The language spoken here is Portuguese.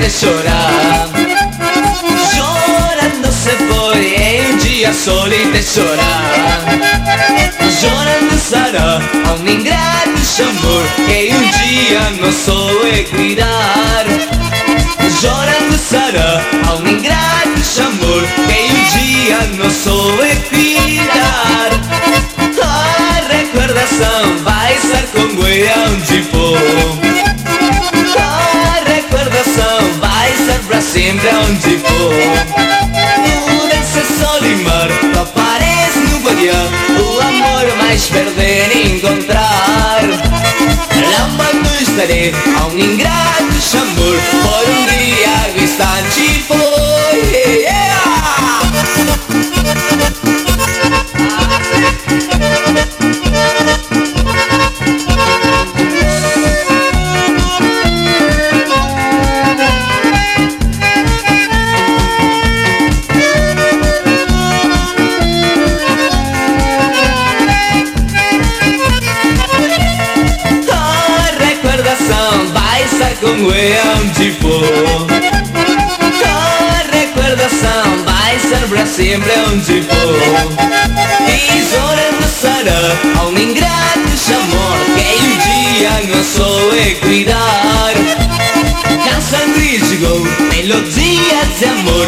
de chorar. Chorando se foi em um dia e de chorar. Chorando será a um ingrato amor Que um dia não soube cuidar. Chorando será a um ingrato amor Que um dia não soube cuidar. A recordação sol e mar Aparece no variar O amor mais perder e encontrar. Lambando estarei a um ingrato amor Por um dia distante foi como é onde for A recordação vai ser para sempre onde for Tesoura será a um ingrato amor Que um dia não soube cuidar. Cansando e chegou melodia de amor